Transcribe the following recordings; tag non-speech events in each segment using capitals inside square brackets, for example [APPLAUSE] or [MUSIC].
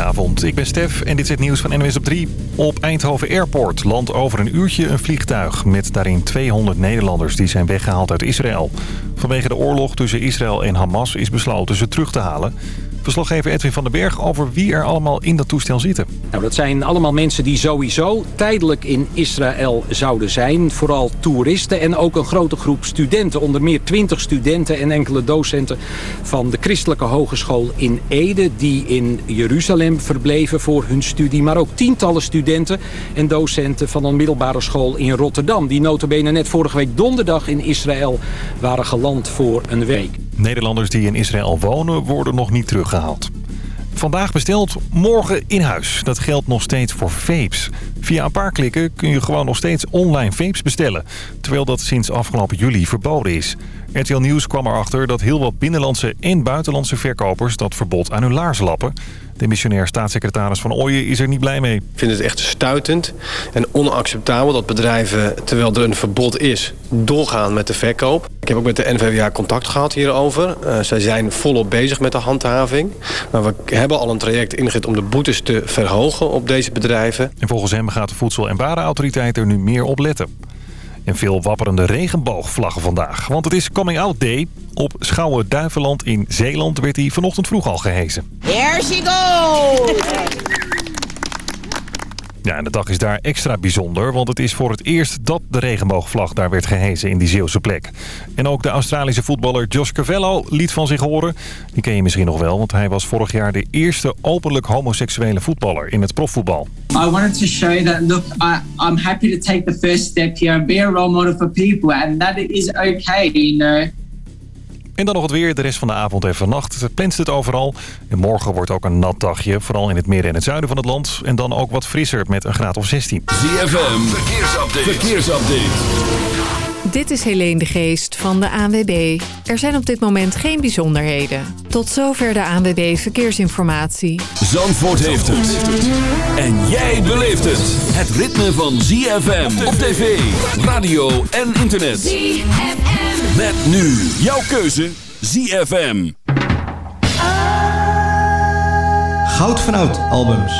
Goedenavond, ik ben Stef en dit is het nieuws van NWS op 3. Op Eindhoven Airport landt over een uurtje een vliegtuig... met daarin 200 Nederlanders die zijn weggehaald uit Israël. Vanwege de oorlog tussen Israël en Hamas is besloten ze terug te halen. Verslaggever Edwin van den Berg over wie er allemaal in dat toestel zitten. Nou, dat zijn allemaal mensen die sowieso tijdelijk in Israël zouden zijn. Vooral toeristen en ook een grote groep studenten. Onder meer 20 studenten en enkele docenten van de Christelijke Hogeschool in Ede... die in Jeruzalem verbleven voor hun studie. Maar ook tientallen studenten en docenten van een middelbare school in Rotterdam... die notabene net vorige week donderdag in Israël waren geland voor een week. Nederlanders die in Israël wonen worden nog niet teruggehaald. Vandaag besteld, morgen in huis. Dat geldt nog steeds voor vapes. Via een paar klikken kun je gewoon nog steeds online vapes bestellen. Terwijl dat sinds afgelopen juli verboden is. RTL Nieuws kwam erachter dat heel wat binnenlandse en buitenlandse verkopers... dat verbod aan hun laars lappen. De missionair staatssecretaris Van Ooyen is er niet blij mee. Ik vind het echt stuitend en onacceptabel dat bedrijven, terwijl er een verbod is, doorgaan met de verkoop. Ik heb ook met de NVWA contact gehad hierover. Uh, zij zijn volop bezig met de handhaving. Maar we hebben al een traject ingezet om de boetes te verhogen op deze bedrijven. En volgens hem gaat de Voedsel- en Warenautoriteit er nu meer op letten. En veel wapperende regenboogvlaggen vandaag. Want het is Coming Out Day. Op Schouwen-Duiveland in Zeeland werd hij vanochtend vroeg al gehezen. Here she goes! Ja, en de dag is daar extra bijzonder, want het is voor het eerst dat de regenboogvlag daar werd gehezen in die Zeeuwse plek. En ook de Australische voetballer Josh Cavello liet van zich horen. Die ken je misschien nog wel, want hij was vorig jaar de eerste openlijk homoseksuele voetballer in het profvoetbal. I wanted to show that, look, I'm happy to take the first step here and be a role model for people and that it is okay, you know. En dan nog het weer. De rest van de avond en vannacht plenst het overal. En morgen wordt ook een nat dagje. Vooral in het midden en het zuiden van het land. En dan ook wat frisser met een graad of 16. ZFM. Verkeersupdate. Verkeersupdate. Dit is Helene de Geest van de ANWB. Er zijn op dit moment geen bijzonderheden. Tot zover de ANWB Verkeersinformatie. Zandvoort heeft het. En jij beleeft het. Het ritme van ZFM op tv, radio en internet. ZFM. Met nu jouw keuze ZFM. Goud van Oud albums.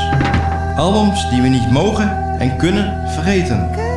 Albums die we niet mogen en kunnen vergeten.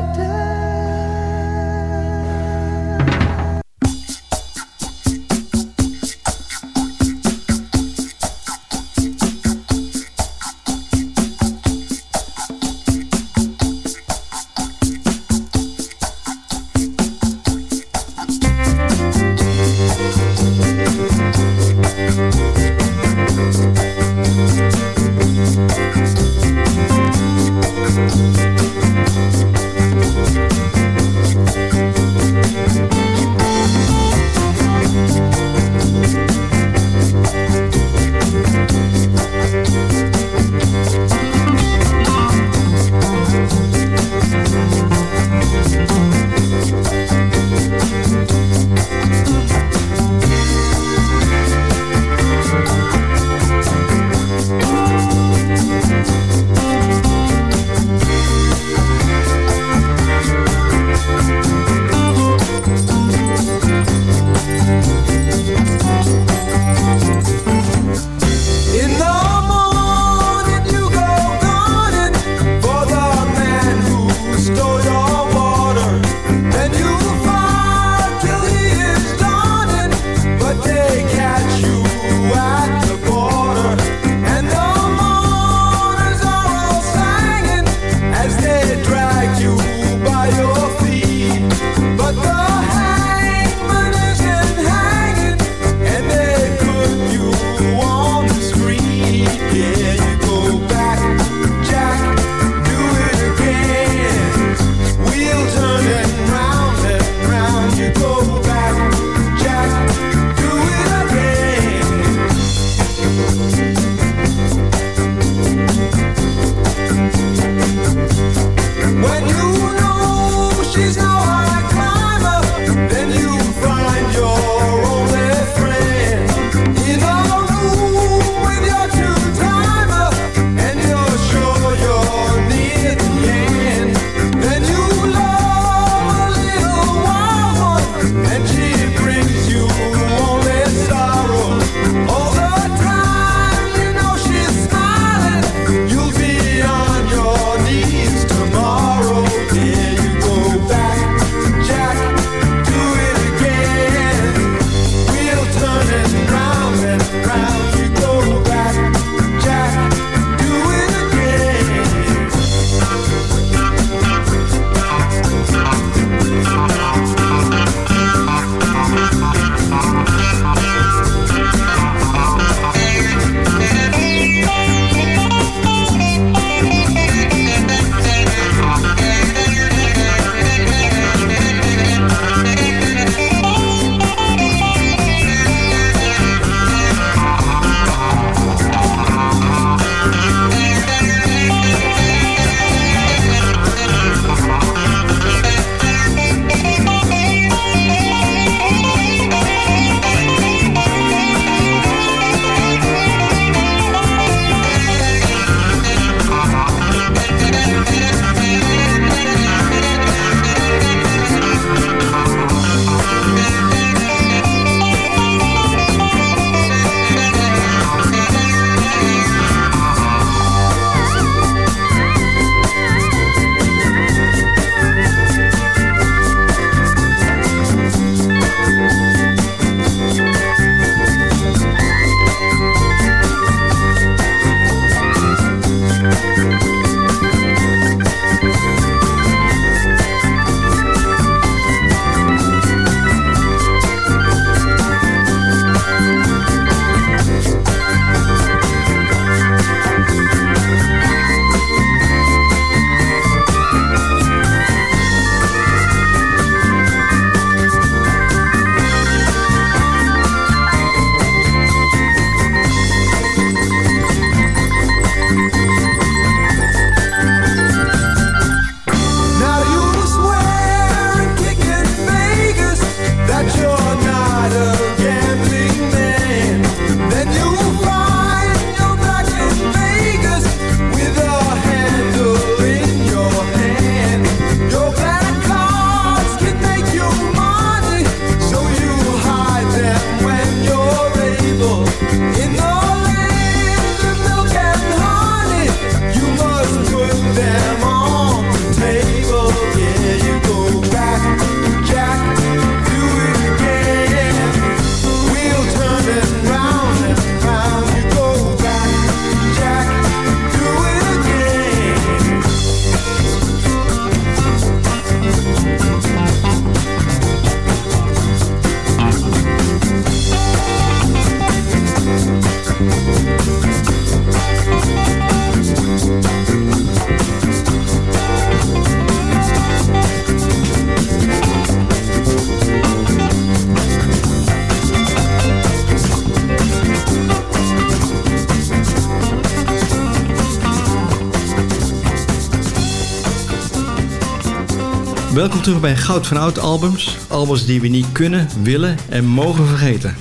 Terug bij Goud van Oud albums. Albums die we niet kunnen, willen en mogen vergeten.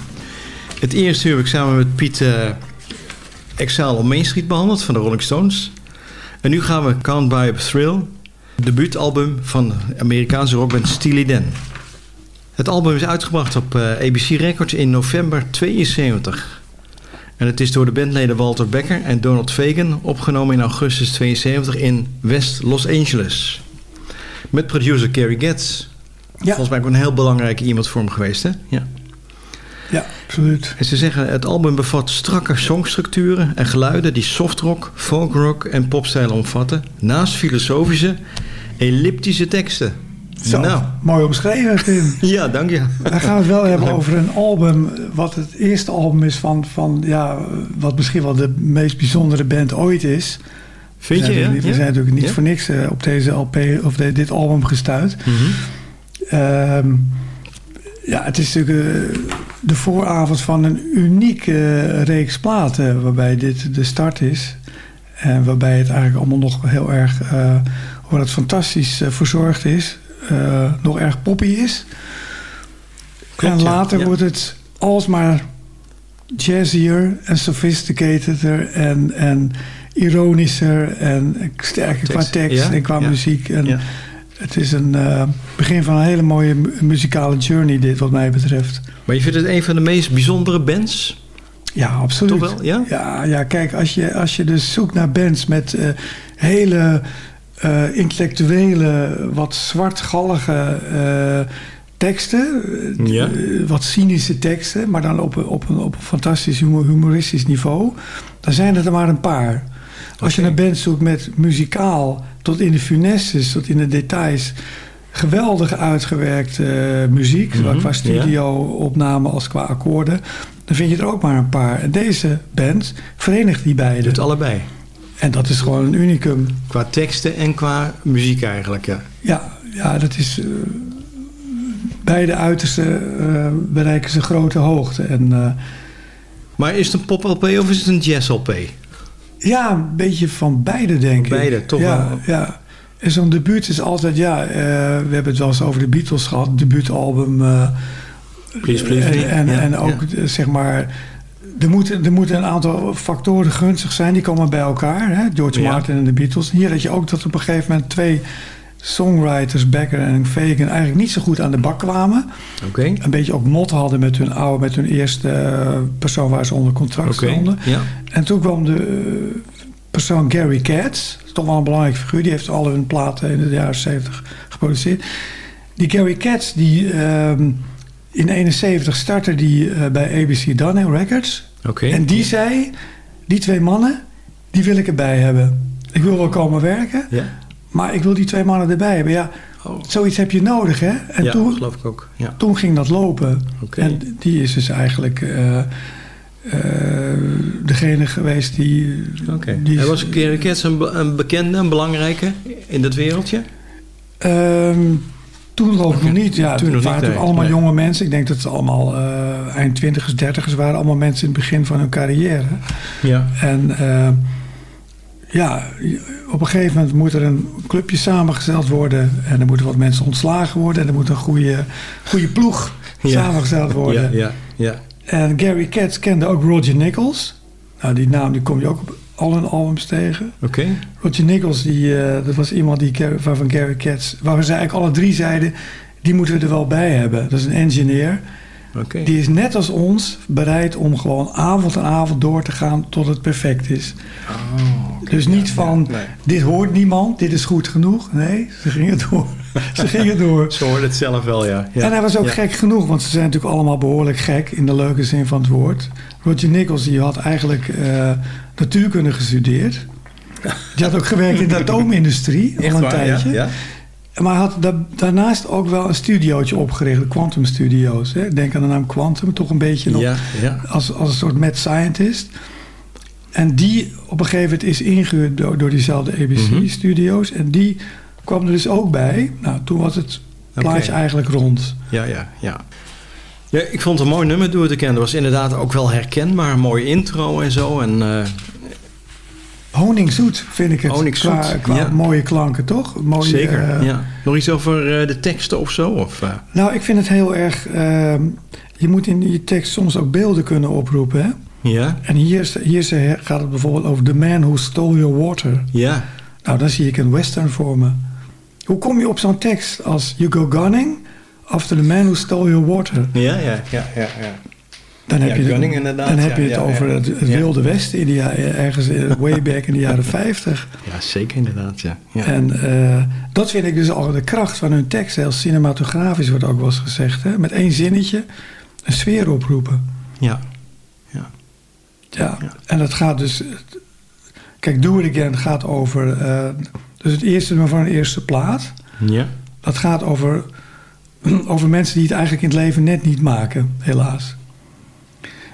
Het eerste heb ik samen met Piet uh, Exile op Main Street behandeld van de Rolling Stones. En nu gaan we Can't Buy a Thrill, debuutalbum van Amerikaanse rockband Steely Dan. Het album is uitgebracht op uh, ABC Records in november 72. En het is door de bandleden Walter Becker en Donald Fagen opgenomen in augustus 72 in West Los Angeles. Met producer Kerry Getz. Ja. Volgens mij ook een heel belangrijke iemand voor hem geweest, hè? Ja. Ja, absoluut. En ze zeggen, het album bevat strakke songstructuren en geluiden die softrock, folkrock en popstijlen omvatten, naast filosofische, elliptische teksten. Zo, nou. mooi omschreven, Tim. [LAUGHS] ja, dank je. We gaan het wel hebben over een album, wat het eerste album is van, van ja, wat misschien wel de meest bijzondere band ooit is. Vind je, ja? We zijn natuurlijk niet voor niks uh, op deze LP of de, dit album gestuurd. Mm -hmm. ja, het is natuurlijk uh, de vooravond van een unieke reeks platen, waarbij dit de start is. En waarbij het eigenlijk allemaal nog heel erg, hoe het fantastisch verzorgd is, nog erg poppy is. Klopt, en later ja. wordt het alsmaar jazzier en sophisticateder en, en ironischer en sterker qua tekst en qua muziek. En Het is een uh, begin van een hele mooie muzikale journey dit wat mij betreft. Maar je vindt het een van de meest bijzondere bands? Ja, absoluut. Toch wel, ja? Ja, ja kijk, als je, als je dus zoekt naar bands met uh, hele uh, intellectuele, wat zwartgallige teksten. Ja. wat cynische teksten, maar dan op, op, een, op een fantastisch humoristisch niveau. Dan zijn er er maar een paar. Als je een band zoekt met muzikaal tot in de finesses, tot in de details... geweldig uitgewerkte uh, muziek, Mhm, qua studio-opname als qua akkoorden... dan vind je er ook maar een paar. En deze band verenigt die beide. Doet allebei. En dat is gewoon een unicum. Qua teksten en qua muziek eigenlijk, ja. Ja, ja dat is... Uh, beide uiterste uh, bereiken ze grote hoogte. En, maar is het een pop-LP of is het een jazz-LP? Ja, een beetje van beide, denk beide, ik. Beide, toch ja, wel? Ja. En zo'n debuut is altijd, ja... Uh, we hebben het wel eens over de Beatles gehad. Debuutalbum. Uh, please, please. En, en, ja, en ook, ja. zeg maar... Er moeten, er moeten een aantal factoren gunstig zijn. Die komen bij elkaar. Hè? George ja. Martin en de Beatles. Hier dat je ook dat op een gegeven moment twee songwriters, Becker en Fagan, eigenlijk niet zo goed aan de bak kwamen. Okay. Een beetje ook mot hadden met hun oude, met hun eerste uh, persoon waar ze onder contract okay. stonden. Ja. En toen kwam de uh, persoon Gary Katz, toch wel een belangrijke figuur, die heeft alle hun platen in de jaren 70 geproduceerd. Die Gary Katz, die uh, in 71 startte die uh, bij ABC Dunhill Records. Okay. En die zei, die twee mannen, die wil ik erbij hebben. Ik wil wel komen werken. Ja. Maar ik wil die twee mannen erbij hebben. Ja, oh. zoiets heb je nodig, hè? En ja, toen, geloof ik ook. Ja. Toen ging dat lopen. Okay. En die is dus eigenlijk uh, uh, degene geweest die... Okay. die en was Katz een, een, bekende, een belangrijke in dat wereldje? Um, toen geloof ik nog niet. Ja, toen waren nee. allemaal nee. jonge mensen. Ik denk dat het allemaal uh, eind twintigers, dertigers waren. Allemaal mensen in het begin van hun carrière. Ja. En ja, op een gegeven moment moet er een clubje samengesteld worden. En er moeten wat mensen ontslagen worden. En er moet een goede, goede ploeg [LAUGHS] ja. samengesteld worden. Ja, ja, ja. En Gary Katz kende ook Roger Nichols. Nou, die naam die kom je ook op al hun albums tegen. Oké. Okay. Roger Nichols, die, uh, dat was iemand die, waarvan Gary Katz... waar ze eigenlijk alle drie zeiden... die moeten we er wel bij hebben. Dat is een engineer. Okay. Die is net als ons bereid om gewoon avond aan avond door te gaan tot het perfect is. Oh, okay. Dus niet ja, van, ja, nee. dit hoort niemand, dit is goed genoeg. Nee, ze gingen door. [LAUGHS] ze gingen door. Ze hoorden het zelf wel, ja. ja. En hij was ook gek genoeg, want ze zijn natuurlijk allemaal behoorlijk gek... in de leuke zin van het woord. Roger Nichols die had eigenlijk uh, natuurkunde gestudeerd. [LAUGHS] Die had ook gewerkt in de [LAUGHS] atoomindustrie al een waar, tijdje. Maar hij had da daarnaast ook wel een studiootje opgericht, de Quantum Studios. Hè? Denk aan de naam Quantum, toch een beetje nog ja, ja. Als, als een soort mad scientist. En die op een gegeven moment is ingehuurd door, door diezelfde ABC-studio's. Mm -hmm. En die kwam er dus ook bij. Nou, toen was het plaatje okay. eigenlijk rond. Ja, ja, ja. Ja, ik vond het een mooi nummer door te kennen. Het was inderdaad ook wel herkenbaar. Een mooie intro en zo. En uh, honingzoet vind ik het. Honingzoet, Qua, qua ja. mooie klanken, toch? Mooie, Zeker, eh, ja. Nog iets over eh, de teksten of zo? Of, eh? Nou, ik vind het heel erg... ehm, je moet in je tekst soms ook beelden kunnen oproepen, hè? Ja? En hier, hier gaat het bijvoorbeeld over The Man Who Stole Your Water. Ja. Nou, dan zie ik een western voor me. Hoe kom je op zo'n tekst als You Go Gunning after the man who stole your water? Ja, ja, ja, ja. ja. Dan heb Ja, je, gunning het, dan heb ja, je het ja, over ja. het, het Ja. wilde westen in de ja- ergens eh, [LAUGHS] way back in de jaren 50. Ja, zeker inderdaad, ja. ja. En eh, dat vind ik dus al de kracht van hun tekst. Heel cinematografisch wordt ook wel eens gezegd. Hè? Met één zinnetje een sfeer oproepen. ja. Ja, en dat gaat dus... Kijk, Do It Again gaat over... eh, dus het eerste nummer van een eerste plaat. Ja. Dat gaat over, [CLEARS THROAT] over mensen die het eigenlijk in het leven net niet maken, helaas.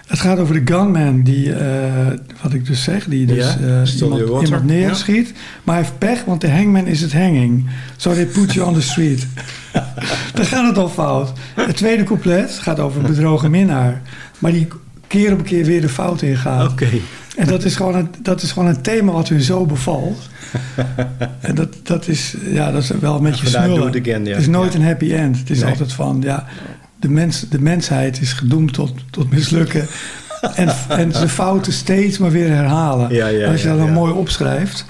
Het gaat over de gunman die, eh, wat ik dus zeg, die dus Ja, eh, iemand, neerschiet. Maar hij heeft pech, want de hangman is het hanging. So they put you on the street. [LAUGHS] Dan gaat het al fout. Het tweede couplet gaat over een bedrogen minnaar. Maar die keer op keer weer de fout ingaat. Oké. En dat is, gewoon een, dat is gewoon een thema wat hun zo bevalt. [LAUGHS] en dat, dat, is, ja, dat is wel een beetje It Again, ja. Het is nooit Ja. een happy end. Het is Nee. altijd van, ja, de, mens, de mensheid is gedoemd tot, tot mislukken. en, en zijn fouten steeds maar weer herhalen. Ja, ja, En als je dat dan mooi opschrijft,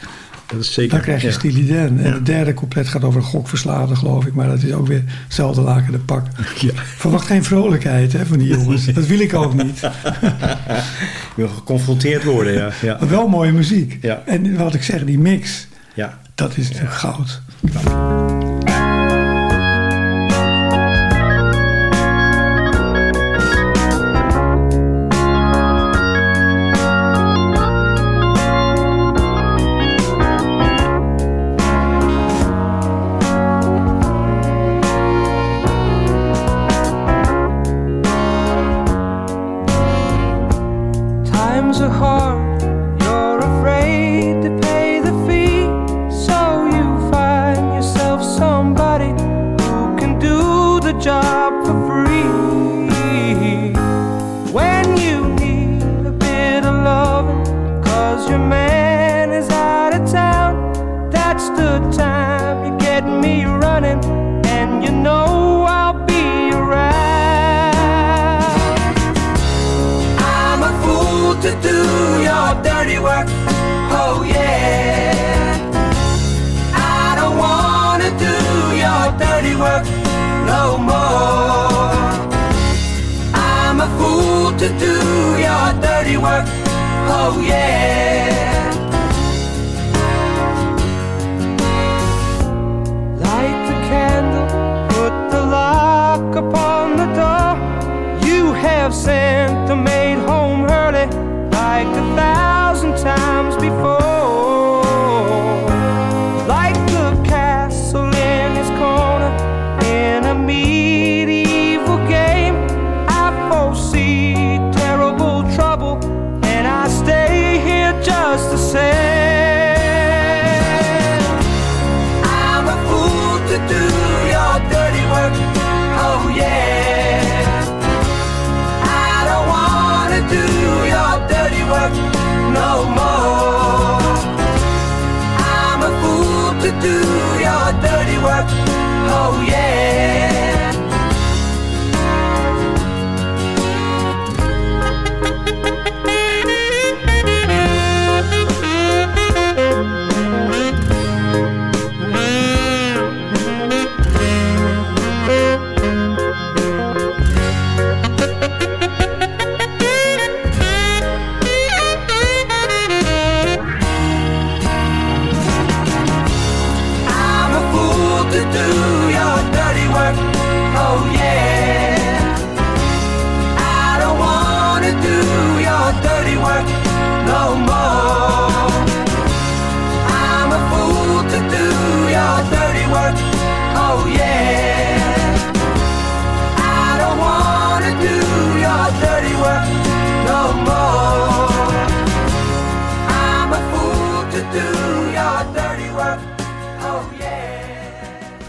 Dat is zeker. dan krijg je stiliden. En het derde couplet gaat over gokverslaafden, geloof ik. Maar dat is ook weer hetzelfde laken de pak. [LAUGHS] Ja. Verwacht geen vrolijkheid hè, van die jongens. Dat wil ik ook niet. [LAUGHS] Je wil geconfronteerd worden, ja. wel mooie muziek. En wat ik zeg, die mix, ja. dat is natuurlijk goud.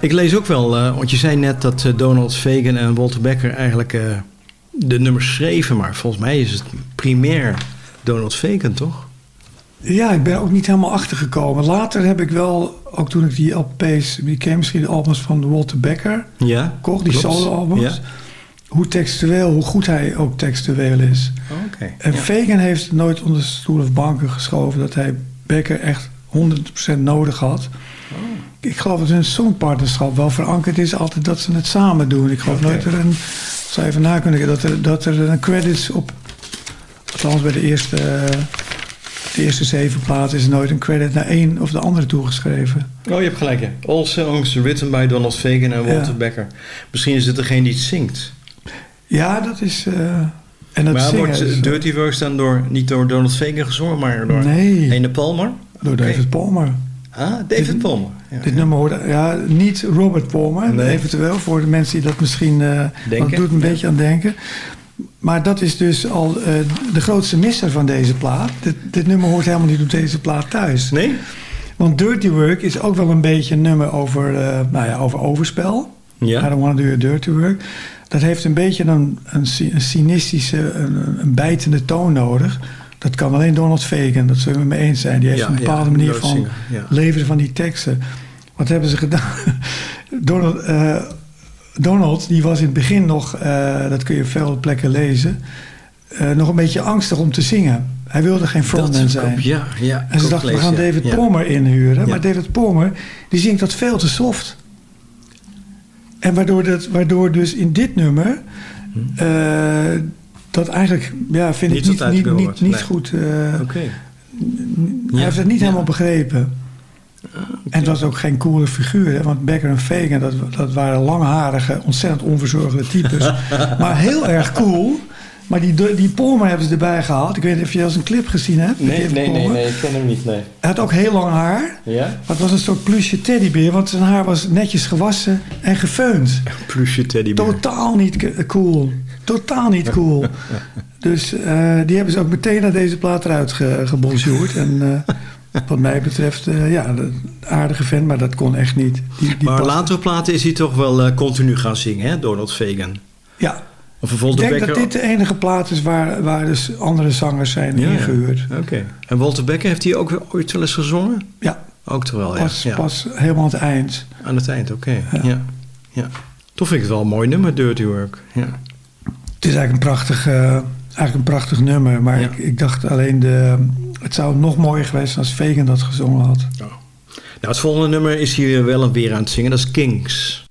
Ik lees ook wel, eh, want je zei net dat eh, Donald Fagan en Walter Becker eigenlijk eh, de nummers schreven. Maar volgens mij is het primair Donald Fagan, toch? Ja, ik ben ook niet helemaal achtergekomen. Later heb ik wel, ook toen ik die LP's... die ken misschien de albums van Walter Becker Ja, kocht, die solo-albums. Ja. Hoe textueel, hoe goed hij ook textueel is. Oké. En ja. Fagan heeft nooit onder stoel of banken geschoven... dat hij Becker echt 100% nodig had. Ik geloof dat hun songpartnerschap wel verankerd is... altijd dat ze het samen doen. Ik geloof nooit dat er een... zou even na kunnen dat er, dat er een credits op... althans bij de eerste, eh, de eerste zeven platen... is nooit een credit naar één of de andere toegeschreven. Oh, je hebt gelijk, ja. All songs written by Donald Fagan en Walter Ja. Becker. Misschien is het degene die het zingt. Ja, dat is... eh, en dat maar zingen wordt eh, Dirty Works dan door, niet door Donald Fagan gezongen, maar door Nee. Ene Palmer? door. David Palmer. Ah, David Palmer. Ja, Dit ja. nummer hoorde, ja, niet Robert Palmer, Nee. eventueel voor de mensen die dat misschien, dat doet een beetje aan denken. Maar dat is dus al eh, de grootste misser van deze plaat. Dit, dit nummer hoort helemaal niet op deze plaat thuis. Nee? Want Dirty Work is ook wel een beetje een nummer over, eh, nou ja, over overspel. Ja. I don't want to do your dirty work. Dat heeft een beetje een, een, een cynistische, een, een bijtende toon nodig. Dat kan alleen Donald Fagan, dat zullen we mee eens zijn. Die heeft Ja, een ja, bepaalde manier van ja. leveren van die teksten. Wat hebben ze gedaan? [LAUGHS] Donald, eh, Donald, die was in het begin nog, eh, dat kun je op veel plekken lezen, eh, nog een beetje angstig om te zingen. Hij wilde geen frontman zijn. ja, ja. En ze dachten, we gaan. David. Palmer inhuren. Maar David Palmer, die zingt dat veel te soft. En waardoor, dat, waardoor dus in dit nummer... eh, dat eigenlijk, ja, vind. Niet ik niet, niet, niet, niet nee. goed... eh, Oké. Hij Ja, heeft het niet ja. helemaal begrepen. En het was ook geen coole figuur. Hè? Want Becker en Fagan, dat, dat waren langharige, ontzettend onverzorgde types. [LAUGHS] maar heel erg cool. Maar die, die Palmer hebben ze erbij gehaald. Ik weet niet of je eens een clip gezien hebt. Nee, nee, nee, nee, ik ken hem niet, nee. Hij had ook heel lang haar. Ja? Maar het was een soort plusje teddybeer. Want zijn haar was netjes gewassen en gefeund. [LAUGHS] Plusje teddybeer. Totaal niet cool. Totaal niet cool. [LAUGHS] Dus eh, die hebben ze ook meteen naar deze plaat eruit ge, gebonjourd. En eh, wat mij betreft, eh, ja, een aardige vent, maar dat kon echt niet. Die, die Maar latere platen is hij toch wel eh, continu gaan zingen, hè? Donald Fagan. Ja, Of ik denk Becker... dat dit de enige plaat is waar, waar dus andere zangers zijn Ja, ja. ingehuurd. Oké. En Walter Becker, heeft hij ook ooit wel eens gezongen? Ja, Ook toch wel, ja. pas, ja. pas helemaal aan het eind. Aan het eind, oké. Ja. Ja. Toch vind ik het wel een mooi nummer, Dirty Work. Ja. Het is eigenlijk een prachtig, eh, eigenlijk een prachtig nummer. Maar Ja. ik, ik dacht alleen, de, het zou nog mooier geweest zijn als Vegan dat gezongen had. Nou, het volgende nummer is hier wel weer aan het zingen. Dat is Kings.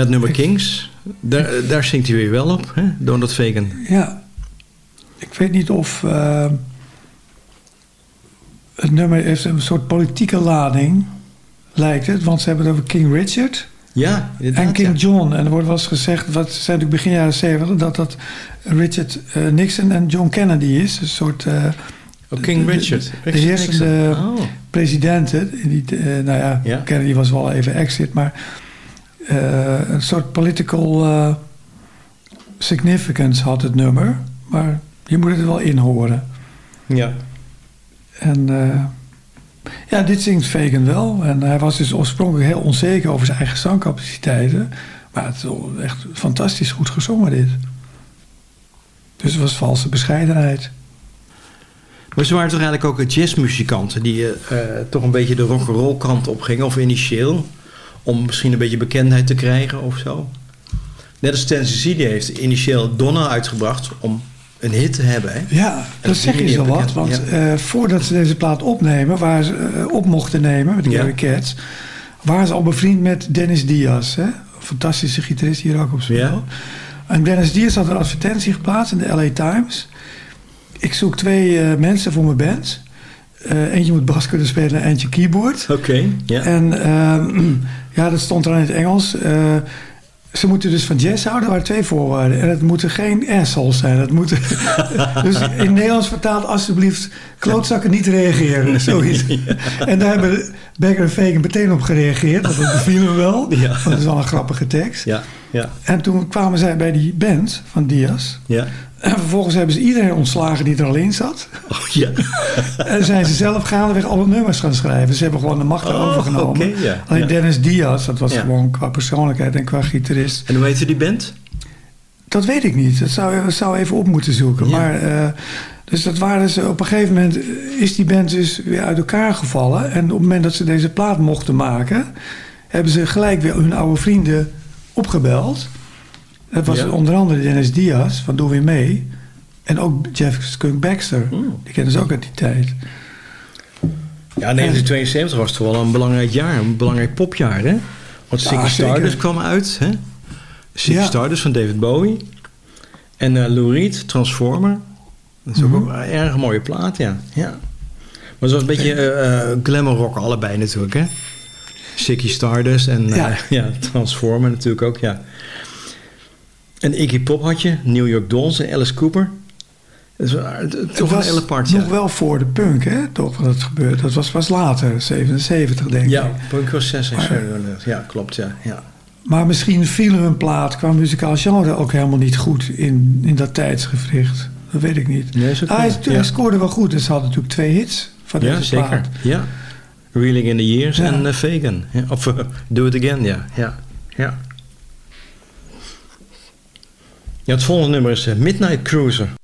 Ja, het nummer Kings. Daar, daar zingt hij weer wel op, hè? Donald Fagan. Ja. Ik weet niet of... eh, het nummer heeft een soort politieke lading, lijkt het. Want ze hebben het over King Richard Ja, en King ja. John. En er wordt wel eens gezegd, wat zijn natuurlijk begin jaren 70... dat dat Richard eh, Nixon en John Kennedy is. Een soort... eh, Oh, King de- Richard. De, de Nixon. Oh. presidenten. Die, eh, nou ja, Ja. Kennedy was wel even exit, maar... eh, een soort political eh, significance had het nummer. Maar je moet het wel in horen. Ja. En eh, ja, dit zingt Fagan wel. En hij was dus oorspronkelijk heel onzeker over zijn eigen zangcapaciteiten. Maar het is echt fantastisch goed gezongen dit. Dus het was valse bescheidenheid. Maar ze waren toch eigenlijk ook jazzmuzikanten die toch een beetje de rock'n'roll kant op gingen, of initieel, om misschien een beetje bekendheid te krijgen of zo. Net als Tennessee die heeft initieel Donna uitgebracht om een hit te hebben. Hè? Ja, En dat zeg je zo wat. Want ja. eh, voordat ze deze plaat opnemen, waar ze eh, op mochten nemen met Gary Ja. Cats, waren ze al bevriend met Dennis Diaz. Hè? Fantastische gitarist hier ook op speelt. Ja. En Dennis Diaz had een advertentie geplaatst in de LA Times. Ik zoek twee eh, mensen voor mijn band. Eentje moet bas kunnen spelen en eentje keyboard. Oké, ja. En ehm, [CLEARS THROAT] ja, dat stond er in het Engels. Eh, ze moeten dus van jazz houden. Waren twee voorwaarden. En het moeten geen assholes zijn. Het moeten, [LAUGHS] dus in Nederlands vertaald alsjeblieft... klootzakken niet reageren. [LAUGHS] Zoiets. En daar hebben Becker en Fagan meteen op gereageerd. Dat beviel me wel. Ja. Dat is wel een grappige tekst. Ja, ja, En toen kwamen zij bij die band van Diaz. ja. En vervolgens hebben ze iedereen ontslagen die er al in zat. Oh, ja. [LAUGHS] En zijn ze zelf gaandeweg alle nummers gaan schrijven. Ze hebben gewoon de macht Oh, overgenomen. Alleen. Dennis Diaz, dat was gewoon qua persoonlijkheid en qua gitarist. En hoe heette die band? Dat weet ik niet. Dat zou, dat zou even op moeten zoeken. Maar, eh, dus dat waren ze, op een gegeven moment is die band dus weer uit elkaar gevallen. En op het moment dat ze deze plaat mochten maken... hebben ze gelijk weer hun oude vrienden opgebeld. Dat was Ja. onder andere Dennis Diaz van Doe Weer Mee. En ook Jeff Skunk Baxter. Hmm. Die kennen ze ook uit die tijd. Ja, 1972 was toch wel een belangrijk jaar, een belangrijk popjaar, hè? Want Ziggy Ja. Stardust kwam uit, hè? Ziggy Ja. Stardust van David Bowie. En eh Lou Reed, Transformer. Dat is ook Mhm. een erg mooie plaat, ja. ja. Maar het was een beetje eh, glamour rock allebei natuurlijk, hè? Ziggy Stardust en Ja. [LAUGHS] ja. Transformer natuurlijk ook, ja. En Iggy Pop had je, New York Dolls en Alice Cooper. Toch een hele part, nog ja. wel voor de punk, hè? Toch, wat het gebeurt. Dat was pas later, 77 denk ik. Ja, Punk was 6 Maar- Ja, klopt, ja. ja. Maar misschien viel hun plaat qua muzikaal genre ook helemaal niet goed in, in dat tijdsgevricht. Dat weet ik niet. Nee, Ah, hij, ja. scoorde wel goed. Dus ze hadden natuurlijk twee hits van deze Ja, zeker. plaat. Ja. Reeling in the Years en Fagan. Ja, of eh, Do It Again, ja. ja. Ja. Ja, het volgende nummer is eh, Midnight Cruiser.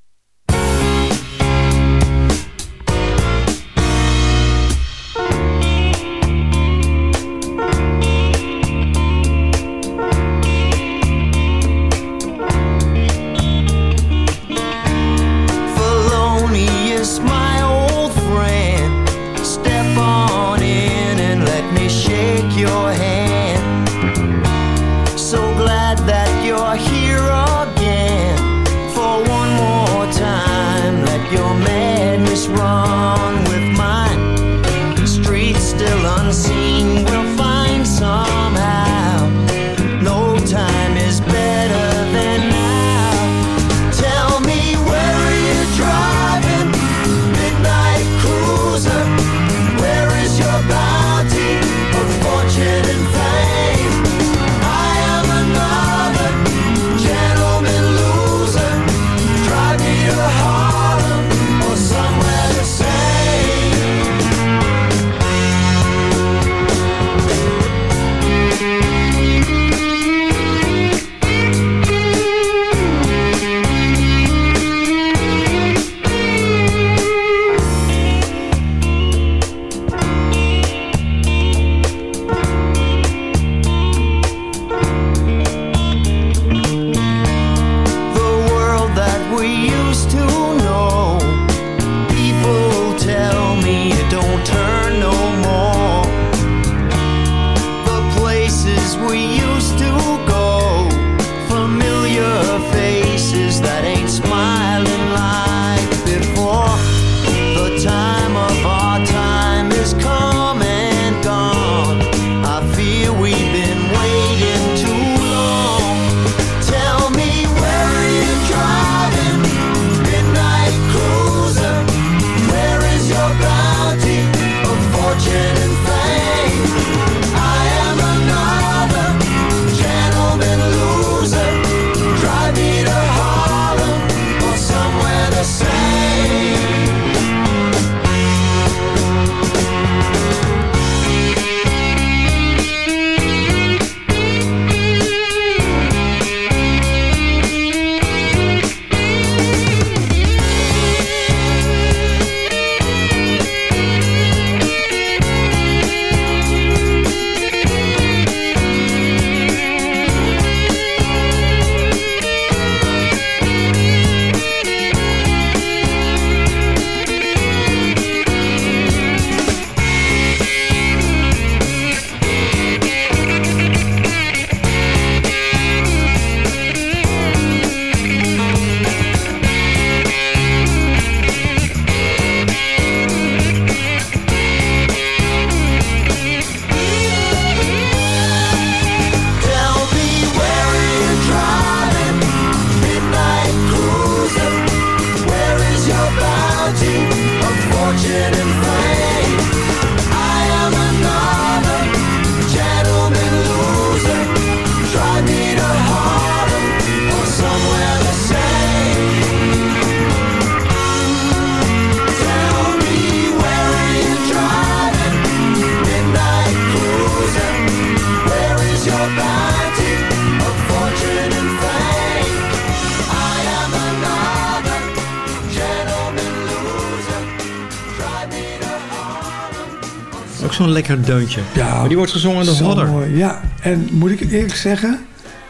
Zo'n lekker deuntje. Ja, maar die wordt gezongen door zo Hodder. mooi. Ja, en moet ik eerlijk zeggen,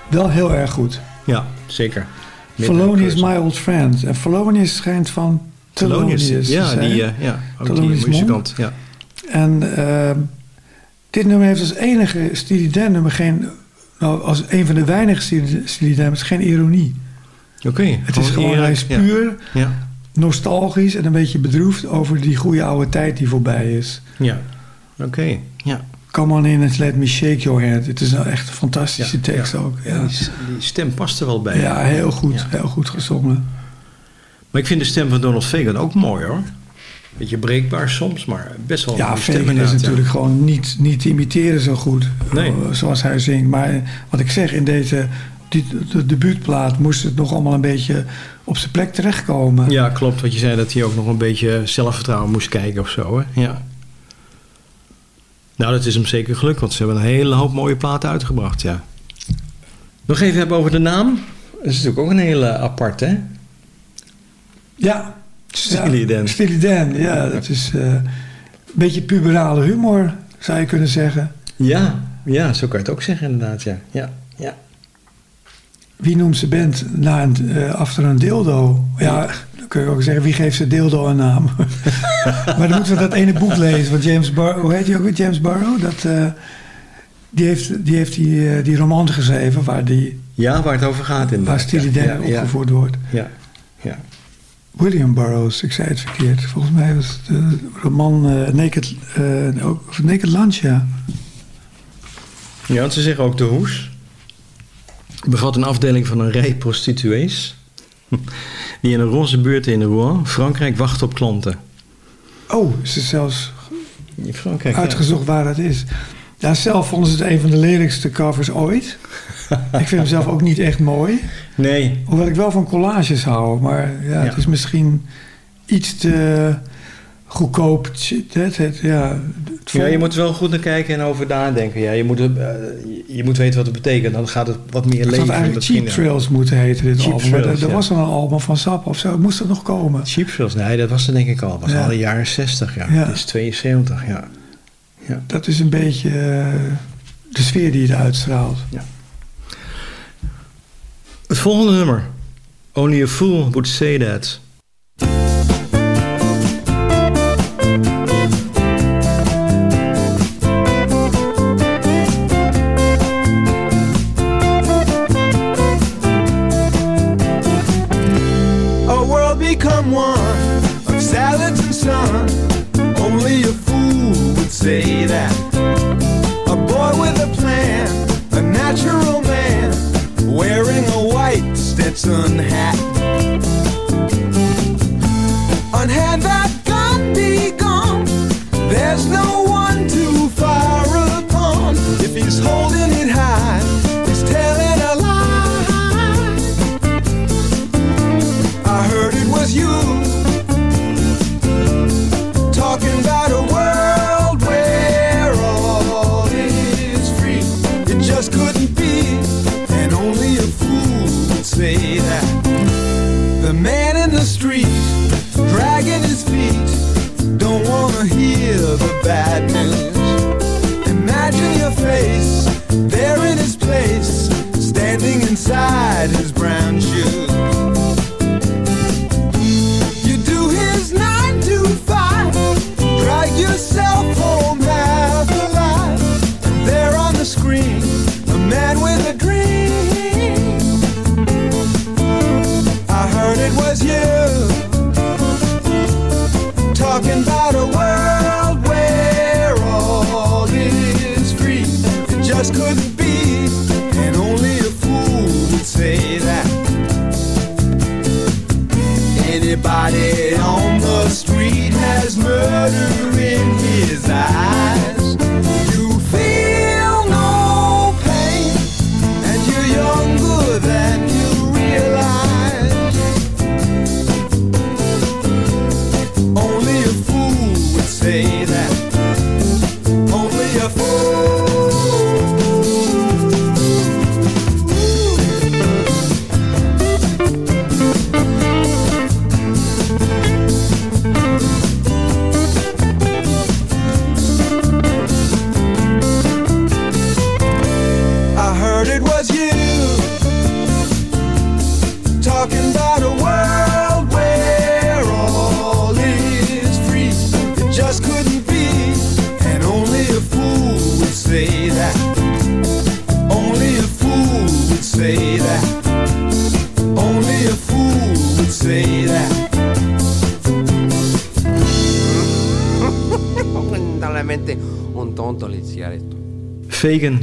wel heel erg goed. Ja, zeker. Thelonious is my old friend. En Thelonious schijnt van Thelonious, ja, die, eh, ja, ook die Thelonious Monk. muzikant. Ja. En ehm, dit nummer heeft als enige Steely Dan nummer geen... Nou, als een van de weinige Steely Steely Dan nummers geen ironie. Oké. Het is gewoon, hij is puur Ja. nostalgisch en een beetje bedroefd over die goede oude tijd die voorbij is. Ja. Oké. Ja. Come on in and let me shake your hand. Het is nou echt een fantastische tekst ook. Ja. Die, die stem past er wel bij. Ja, heel goed. Heel goed gezongen. Maar ik vind de stem van Donald Fagan ook mooi hoor. Beetje breekbaar soms, maar best wel een Ja, Fagan is natuurlijk gewoon niet, niet te imiteren zo goed. Nee. eh, Zoals hij zingt. Maar wat ik zeg, in deze die, de debuutplaat moest het nog allemaal een beetje op zijn plek terechtkomen. Ja, klopt. Wat je zei, dat hij ook nog een beetje zelfvertrouwen moest kijken of zo. Hè? Ja. Nou, dat is hem zeker gelukt, want ze hebben een hele hoop mooie platen uitgebracht, ja. Nog even hebben over de naam. Dat is natuurlijk ook een hele apart, hè? Ja. Steely Dan. Steely Dan, ja. Dat is eh, een beetje puberale humor, zou je kunnen zeggen. Ja, ja, zo kan je het ook zeggen inderdaad, ja. ja, ja. Wie noemt zijn band na een, eh, achter een dildo? Ja, kun je ook zeggen, wie geeft zijn dildo een naam? [LAUGHS] maar dan moeten we dat ene boek lezen van James Barrow. Hoe heet hij ook weer, James Barrow? Dat, eh, die heeft, die, heeft die, eh, die roman geschreven waar, die, Ja, waar het over gaat inderdaad. waar Steely Dan ja, ja, opgevoerd wordt. Ja, ja. William Burroughs, ik zei het verkeerd. Volgens mij was het de roman eh, Naked, eh, ook- of Naked Lunch, ja. Ja, want ze zeggen ook de hoes. Bevat een afdeling van een rij prostituees. Die in een roze buurt in Rouen, Frankrijk, wachten op klanten. Oh, is het zelfs In Frankrijk, ja. uitgezocht waar dat is. Ja, zelf vonden ze het een van de lelijkste covers ooit. [LAUGHS] ik vind hem zelf ook niet echt mooi. Nee. Hoewel ik wel van collages hou. Maar ja, het Ja. is misschien iets te goedkoop. Het, het, het- ja, het Ja, je moet er wel goed naar kijken en over nadenken. Ja, je, moet, eh, je moet weten wat het betekent. Dan gaat het wat meer Het leven. had eigenlijk Cheap ja. Thrills moeten heten, dit Cheap album. Maar er, ja. was al een album van Zappa of zo. Moest er nog komen? Cheap Thrills, nee, dat was er denk ik al. Dat was Ja. al de jaren 60, ja. Ja. Is 72, ja. Dat is een beetje eh, de sfeer die het uitstraalt. Het volgende nummer. Only a fool would say that. Stetson hat. Unhand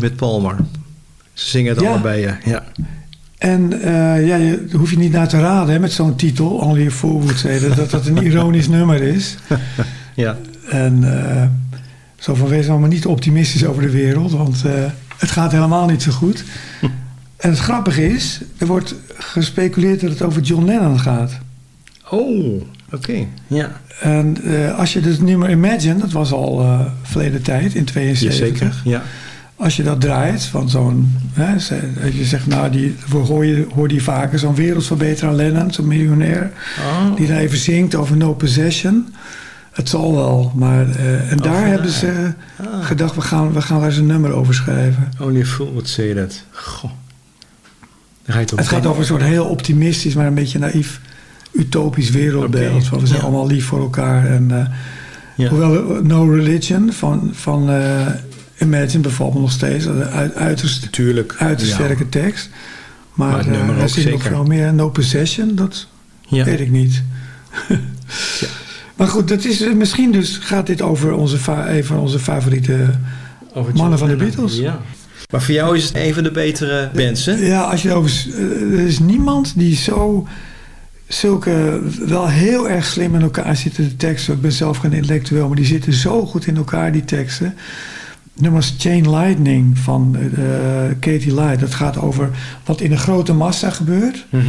met Palmer. Ze zingen het Ja. allebei, ja. ja. En eh, ja, je, daar hoef je niet naar te raden hè, met zo'n titel, Only a Fool Would Say dat dat een [LAUGHS] ironisch nummer is. Ja. En eh, zo van wees nou maar niet optimistisch over de wereld, want eh, het gaat helemaal niet zo goed. En het grappige is, er wordt gespeculeerd dat het over John Lennon gaat. Oh, oké. Ja. En eh, als je het nummer Imagine, dat was al eh verleden tijd, in 72. Jazeker, ja. Als je dat draait, van zo'n... Je zegt, nou, die, hoor je, hoor je vaker zo'n wereldverbeteraar Lennon, zo'n miljonair... Oh. die dan even zingt over No Possession. Het zal wel, maar... eh, en daar hebben ze Ah. gedacht, we gaan, we gaan daar eens een nummer over schrijven. Only fool would say that. Goh. Ga Het gaat over een soort heel optimistisch, maar een beetje naïef... utopisch wereldbeeld. Van we zijn ja. allemaal lief voor elkaar. En, eh, Ja. Hoewel eh, No Religion van, van Imagine bijvoorbeeld nog steeds... een uit, uiterst, Tuurlijk. uiterst ja. sterke tekst. Maar, Maar het eh, nummer er ook zit nog veel meer. No Possession, dat Ja. weet ik niet. [LAUGHS] Maar goed, dat is, eh, misschien dus gaat dit over onze een van onze favoriete Over mannen van de. Beatles. Ja. Maar voor jou is het een van de betere bands, hè? Ja, als je over. eh, Er is niemand die zo. Zulke wel heel erg slim in elkaar zitten, de teksten. Ik ben zelf geen intellectueel, maar die zitten zo goed in elkaar, die teksten. Nummers Chain Lightning van eh, Katie Light. Dat gaat over wat in een grote massa gebeurt. Mhm.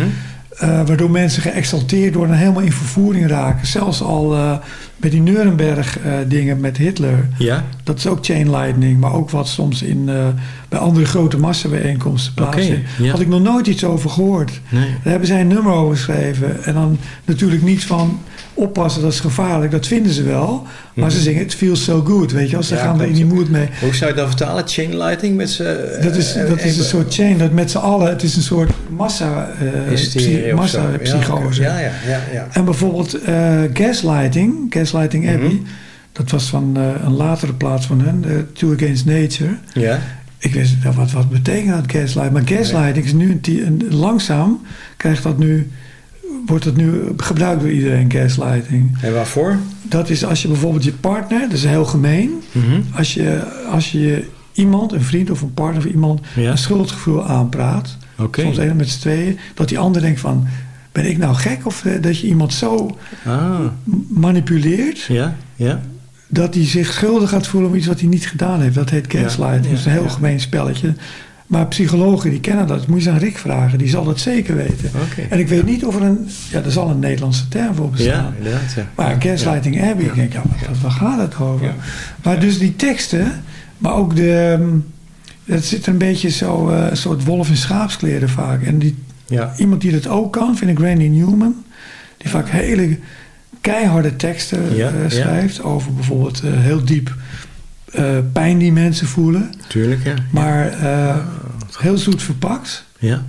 eh, waardoor mensen geëxalteerd worden en helemaal in vervoering raken. Zelfs al eh, bij die Nuremberg-dingen met Hitler. Ja. Dat is ook chain lightning, maar ook wat soms in, bij andere grote massabijeenkomsten plaatsvindt. ja. Had ik nog nooit iets over gehoord. Nee. Daar hebben zij een nummer over geschreven. En dan natuurlijk niet van oppassen, dat is gevaarlijk. Dat vinden ze wel. Maar ze Mhm. zingen it feels so good, weet je wel. Ze Ja, gaan er in die mood mee. Hoe zou je dat vertalen? Chain lighting met z'n... Dat is, eh, dat is een soort chain, dat met z'n allen, het is een soort massa, psy- of massa psychose. Ja, ja, ja. ja. En bijvoorbeeld eh, Gaslighting, Gaslighting Abbey, Mhm. dat was van een latere plaats van hen, Two Against Nature. Ja. Ik wist nou, wat, wat betekent dat gaslight. Maar gaslighting is nu een- langzaam krijgt dat nu, wordt dat nu gebruikt door iedereen, gaslighting. En waarvoor? Dat is als je bijvoorbeeld je partner, dat is heel gemeen, Mhm. als je, als je iemand, een vriend of een partner of iemand, Ja. een schuldgevoel aanpraat, soms even met z'n tweeën, dat die ander denkt van, ben ik nou gek? Of eh, dat je iemand zo Ah. manipuleert, Ja, ja. dat hij zich schuldig gaat voelen om iets wat hij niet gedaan heeft. Dat heet gaslighting. Ja, dat is een heel gemeen spelletje. Maar psychologen die kennen dat. Moet je aan Rick vragen. Die zal dat zeker weten. En ik weet niet of er een... Ja, er zal een Nederlandse term voor Ja, bestaan. inderdaad, ja. Maar Gaslighting Abbey, ik denk, ja, wat, waar gaat het over? Ja. Maar dus die teksten, maar ook de... ehm, Het zit een beetje zo, eh, een soort wolf in schaapskleren vaak. En die, Ja. iemand die dat ook kan, vind ik Randy Newman. Die vaak hele keiharde teksten Ja, eh, ja. schrijft. Over bijvoorbeeld eh, heel diep eh, pijn die mensen voelen. Tuurlijk, ja. Maar eh, heel zoet verpakt. Ja.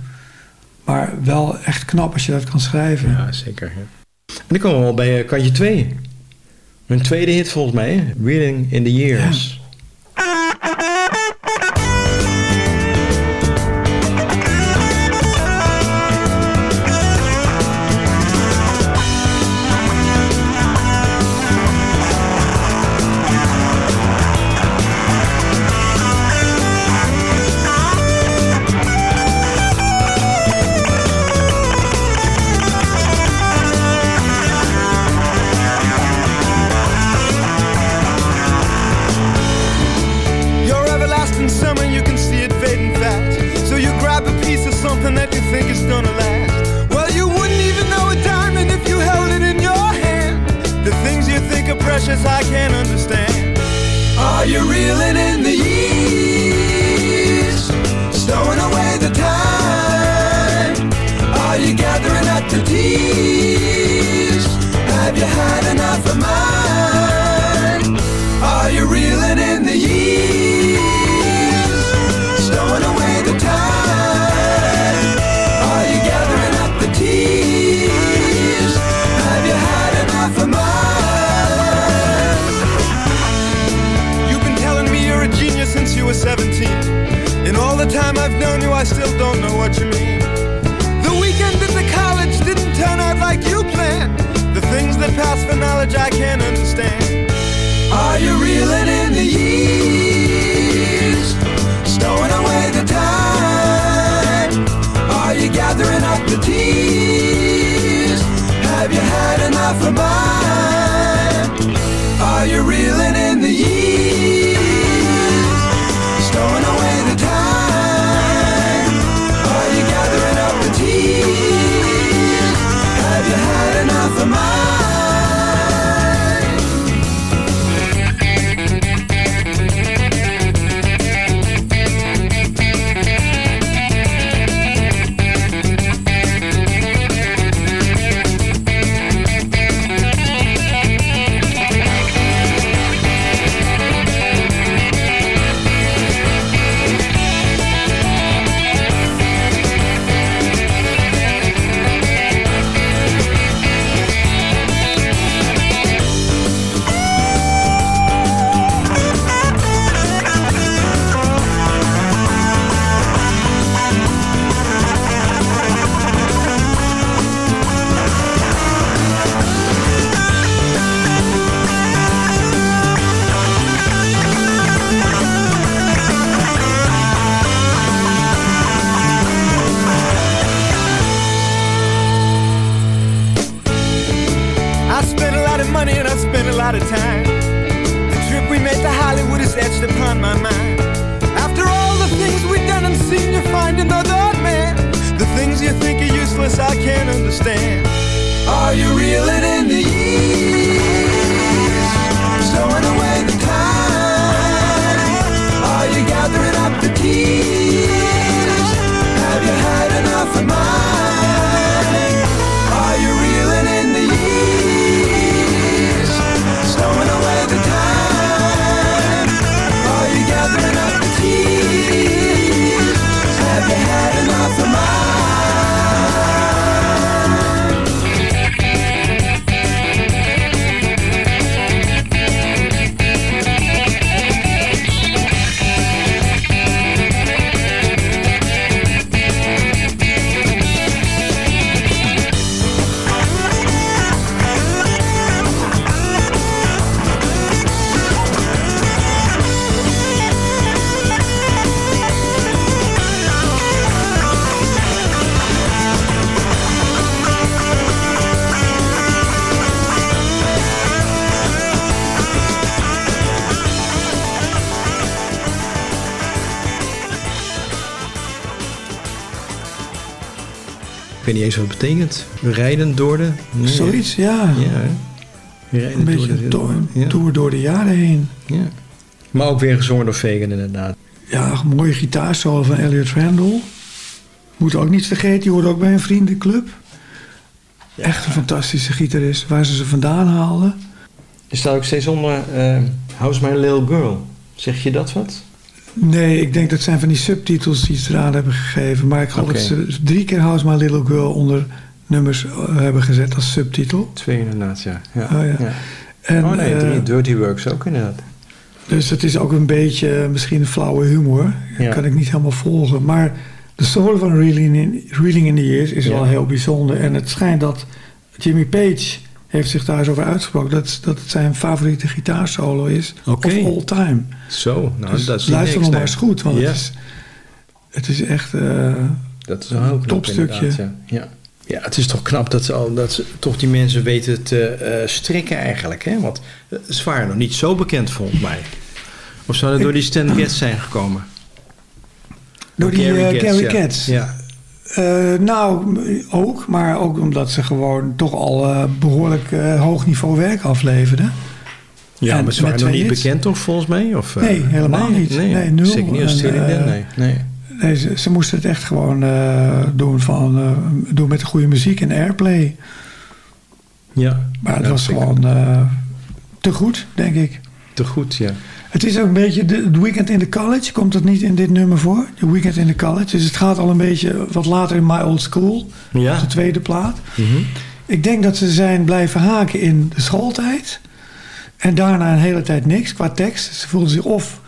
Maar wel echt knap als je dat kan schrijven. Ja, zeker. Ja. En dan komen we al bij eh, kantje 2. Hun tweede hit volgens mij? Reading in the Years. Weet niet eens wat het betekent. We rijden door de... Nee. Zoiets, ja. Ja? We rijden Een door beetje de... een to- ja. tour door de jaren heen. Ja. Maar ook weer gezongen door Vegan inderdaad. Ja, mooie gitaarsolo van Elliot Randall. Moet ook niet vergeten, die hoort ook bij een vriendenclub. Echt een fantastische gitarist. Waar ze ze vandaan haalden. Er staat ook steeds onder... eh How's my little girl? Zeg je dat wat? Nee, ik denk dat zijn van die subtitels die ze eraan hebben gegeven. Maar ik geloof dat ze drie keer House My Little Girl onder nummers eh, hebben gezet als subtitel. Twee inderdaad, ja. ja. Oh, ja. ja. En, oh nee, eh, Dirty Works ook inderdaad. Dus het is ook een beetje eh, misschien een flauwe humor. Ja. kan ik niet helemaal volgen. Maar de solo van Reeling in, Reeling in the Years is wel heel bijzonder. En het schijnt dat Jimmy Page heeft zich daar eens over uitgesproken. Dat, dat het zijn favoriete gitaarsolo is. Of all time. Zo, nou Dus dat is luister nog maar eens goed. Want het, is, het is echt eh, Dat is een topstukje. Ja. ja. Ja, het is toch knap dat ze, al, dat ze toch die mensen weten te eh, strikken eigenlijk. Hè? Want eh, ze waren nog niet zo bekend volgens mij. Of zou dat door die Stan Getz zijn gekomen? door die Gary Getz, Gary ja. Katz. Ja. Eh, nou, ook. Maar ook omdat ze gewoon toch al eh, behoorlijk eh, hoog niveau werk afleverden. Ja, En maar ze waren nog niet hits. bekend toch volgens mij? Of, Nee, helemaal niet. Nee, nul. Zeker niet als En, nee. nee. Nee, ze, ze moesten het echt gewoon doen, van, doen met de goede muziek en airplay. Ja. Maar het was gewoon te goed, denk ik. Te goed, ja. Het is ook een beetje de, The Weekend in the College. Komt dat niet in dit nummer voor? The Weekend in the College. Dus het gaat al een beetje wat later in My Old School. Ja. De tweede plaat. Mhm. Ik denk dat ze zijn blijven haken in de schooltijd. En daarna een hele tijd niks qua tekst. Ze voelden zich of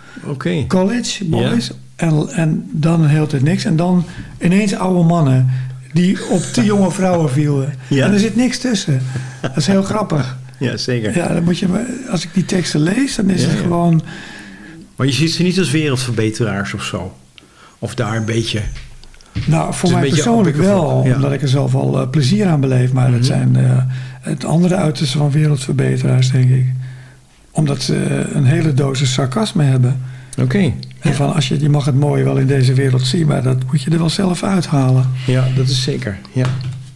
college boys En, en dan een hele tijd niks. En dan ineens oude mannen die op te [LAUGHS] jonge vrouwen vielen. Ja. En er zit niks tussen. Dat is heel grappig. Ja, zeker. Ja, dan moet je, maar- als ik die teksten lees, dan is Ja, het ja. gewoon... Maar je ziet ze niet als wereldverbeteraars of zo. Of daar een beetje. Nou, voor mij persoonlijk wel, ja. omdat ik er zelf al eh, plezier aan beleef. Maar het zijn eh, het andere uiterste van wereldverbeteraars, denk ik. Omdat ze eh, een hele dosis sarcasme hebben. Oké. En van, als je, je mag het mooie wel in deze wereld zien, maar dat moet je er wel zelf uithalen. Ja, dat is zeker. Ja.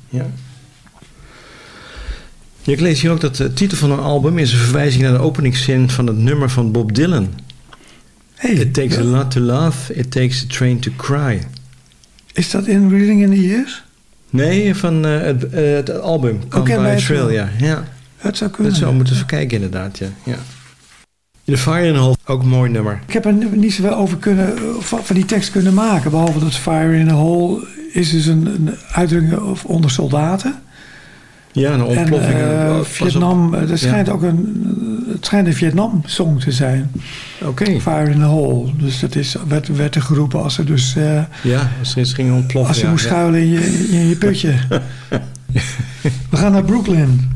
ja. Ja, ik lees hier ook dat de titel van een album is een verwijzing naar de openingszin van het nummer van Bob Dylan. it takes a lot to love, it takes a train to cry. Is dat in Reading in the Years? Nee, van eh, het, eh, het album Come Oké, by bij Australia. Ja. Het zou kunnen. Dat zou moeten even kijken inderdaad, ja. ja. The Fire in the Hole, ook een mooi nummer. Ik heb er niet zoveel over kunnen, van, van die tekst kunnen maken. Behalve dat Fire in a Hole is dus een, een uitdrukking of onder soldaten. Ja, een En ontploffing. eh, eh. Vietnam, eh, dat schijnt Ja. ook een, het schijnt een Vietnam-song te zijn. Oké. Fire in the Hole. Dus dat is, werd, werd er geroepen als er dus... eh, Ja, als iets ging ontploffen. als je ja, moest ja. schuilen in je, in je putje. [LAUGHS] We gaan naar Brooklyn.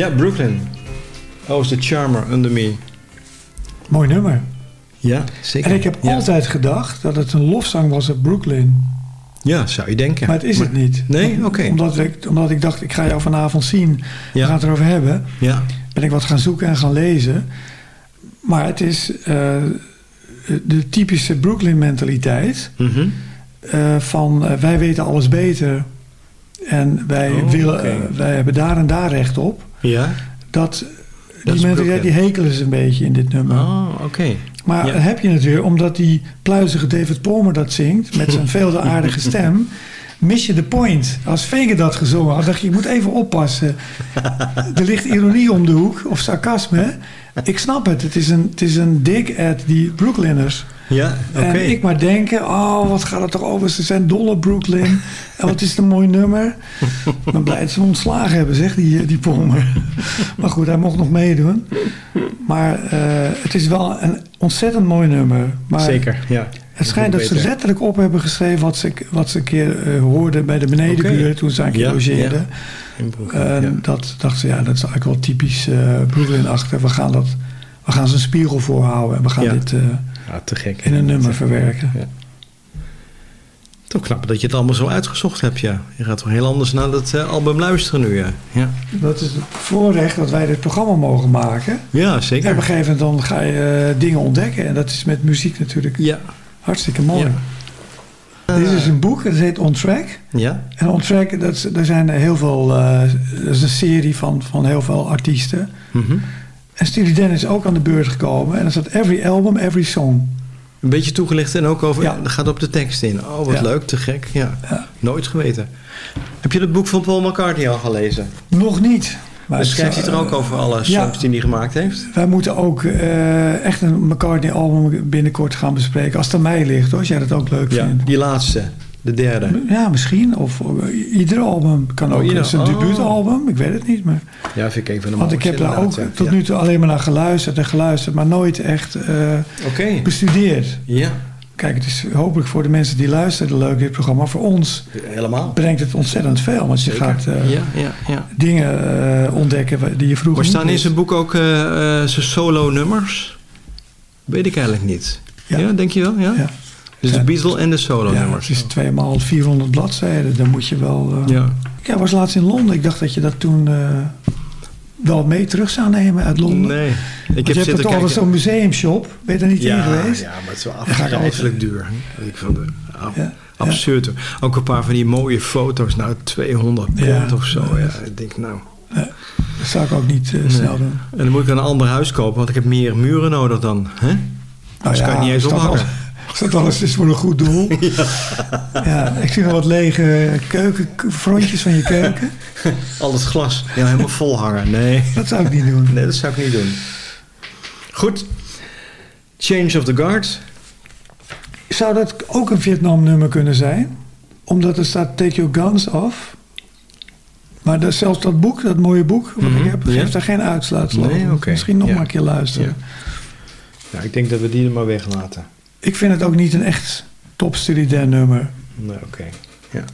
Ja, Brooklyn. Oh, is the charmer under me. Mooi nummer. Ja, zeker. En ik heb Ja. altijd gedacht dat het een lofzang was op Brooklyn. Ja, zou je denken. Maar het is het niet. Nee? Oké. Omdat, ik, omdat ik dacht, ik ga jou vanavond zien. We gaan het erover hebben. Ja. Ben ik wat gaan zoeken en gaan lezen. Maar het is eh, de typische Brooklyn mentaliteit. Mhm. eh, van eh, wij weten alles beter. En wij, Oh, willen, wij hebben daar en daar recht op. Ja. Dat, Dat die is mentaliteit die hekelen ze een beetje in dit nummer. Oh, oké. Maar Ja. heb je het weer, omdat die pluizige David Palmer dat zingt... met zijn [LAUGHS] veel te aardige stem... mis je de point. Als Vega dat gezongen had, dacht je... je moet even oppassen. [LAUGHS] er ligt ironie om de hoek, of sarcasme. Ik snap het. Het is een, het is een dig at die Brooklyners. Ja, oké. En ik maar denken... oh, wat gaat het toch over? Ze zijn dol op Brooklyn. en wat is het een mooi nummer. Ik ben blij dat ze hem ontslagen hebben, zeg, die, die Palmer. maar goed, hij mocht nog meedoen. Maar eh, het is wel een ontzettend mooi nummer. Maar Zeker, ja. Het schijnt dat ze letterlijk op hebben geschreven wat ze, wat ze een keer eh, hoorden bij de benedenburen Oké. toen ze keer Ja, logeerden. ja. In Brooklyn, En ja. dat dachten ze, ja, dat is eigenlijk wel typisch eh Brooklyn achter. We gaan, dat, we gaan ze een spiegel voorhouden en we gaan Ja. dit eh, Ja, te gek. in een nummer verwerken. Ja. Toch knap dat je het allemaal zo uitgezocht hebt, ja. Je gaat toch heel anders naar dat eh, album luisteren nu, ja. Ja, Dat is het voorrecht dat wij dit programma mogen maken. ja zeker. En op een gegeven moment dan ga je eh, dingen ontdekken. En dat is met muziek natuurlijk Ja. hartstikke mooi. Ja. Dit is een boek, dat heet On Track. Ja? En On Track, dat, is- er zijn er heel veel, eh, dat is een serie van, van heel veel artiesten. Mhm. En Steely Dan is ook aan de beurt gekomen. En dan staat every album, every song. Een beetje toegelicht en ook over, Ja. dat gaat op de tekst in. Oh, wat Ja. leuk, te gek. Ja. Nooit geweten. Heb je het boek van Paul McCartney al gelezen? Nog niet. Maar Dus schrijft hij er ook over alle songs die hij gemaakt heeft? Wij moeten ook eh, echt een McCartney-album binnenkort gaan bespreken. Als het aan mij ligt, hoor. Als jij dat ook leuk Ja, vindt. die laatste, de derde. Ja, misschien. Of eh, ieder album kan Oh, ook. ieder- een oh. debuutalbum, ik weet het niet. Maar, Ja, vind ik even een want ik heb daar ook tot nu toe alleen maar naar geluisterd en geluisterd. Maar nooit echt eh, bestudeerd. Ja, Kijk, het is hopelijk voor de mensen die luisteren leuk dit programma. Voor ons helemaal. brengt het ontzettend veel. Want je Zeker. gaat eh, Ja, ja, ja. dingen eh, ontdekken die je vroeger Maar staan in zijn boek ook eh, eh, zijn solo-nummers? Weet ik eigenlijk niet. Ja, Ja. denk je wel? Ja. Ja. Dus de. Beatle en de Ja, solo-nummers. het is tweemaal 400 bladzijden. Dan moet je wel... eh, Ja. Ik was laatst in Londen. Ik dacht dat je dat toen eh, wel mee terug zou nemen uit Londen. Nee, ik Want heb je hebt toch altijd zo'n museumshop. Ben je er niet in geweest? ja, maar het is wel afgrijzelijk duur. hè. Ik vond het ab- Ja, absurd. Ook een paar van die mooie foto's. Nou, 200 pond of zo. Ja, ik denk nou... Dat zou ik ook niet eh, snel doen. En dan moet ik een ander huis kopen, want ik heb meer muren nodig dan. Hè? Anders kan je niet eens ophangen. Is dat alles is voor een goed doel? [LAUGHS] ja. ik zie nog wat lege keuken, frontjes van je keuken. [LAUGHS] Al het glas ja, helemaal vol hangen. Nee. Dat zou ik niet doen. Nee, dat zou ik niet doen. Goed. Change of the Guard. Zou dat ook een Vietnam-nummer kunnen zijn? Omdat er staat Take Your Guns Off. Maar dat, zelfs dat boek, dat mooie boek wat Mhm, ik heb, ja. geeft daar geen uitsluitsel Nee. Misschien nog Ja. maar een keer luisteren. Ja, ik denk dat we die er maar weglaten. Ik vind het ook niet een echt top Steely nummer. Nee, oké. Ja.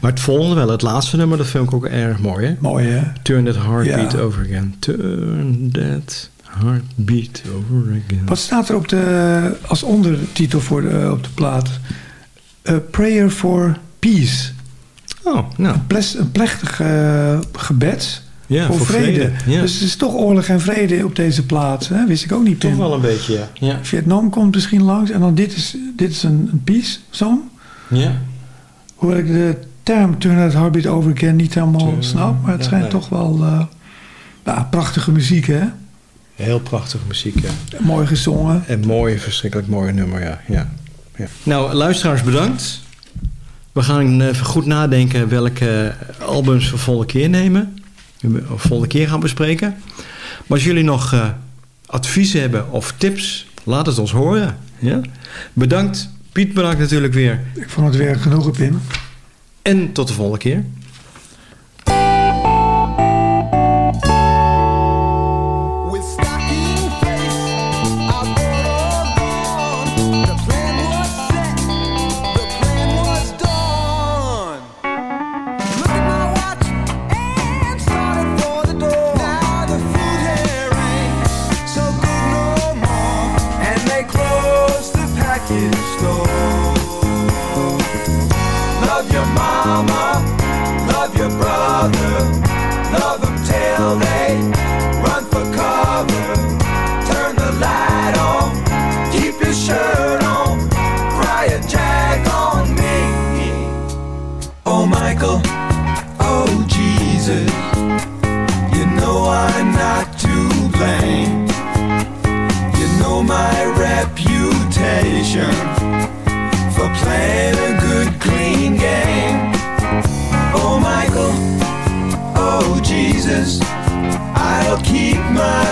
Maar het volgende wel, het laatste nummer, dat vind ik ook erg mooi, hè? Mooi hè? Turn that heartbeat Ja. over again. Turn that heartbeat over again. Wat staat er op de, als ondertitel voor de, op de plaat? A Prayer for Peace. Oh, nou. Een plechtig eh, gebed Ja, voor, voor vrede. vrede, ja. Dus het is toch oorlog en vrede op deze plaat. Hè? Wist ik ook niet. Toch wel een beetje, ja. Ja. Vietnam komt misschien langs. En dan dit is, dit is een, een peace song. ja. Hoewel ik de term Turn That Heartbeat Over Again niet helemaal Turn- snap. Maar het ja, schijnt nee. toch wel eh, ja, prachtige muziek hè. Heel prachtige muziek, ja. Mooi gezongen. En mooie, verschrikkelijk mooie nummer, ja. ja. ja. Nou, luisteraars bedankt. We gaan even goed nadenken welke albums we volgende keer nemen. Volgende keer gaan bespreken. Maar als jullie nog eh, adviezen hebben of tips, laat het ons horen. Ja? Bedankt. Piet bedankt natuurlijk weer. Ik vond het weer genoeg op Pim. En tot de volgende keer. for playing a good, clean game. Oh, Michael, oh, Jesus, I'll keep my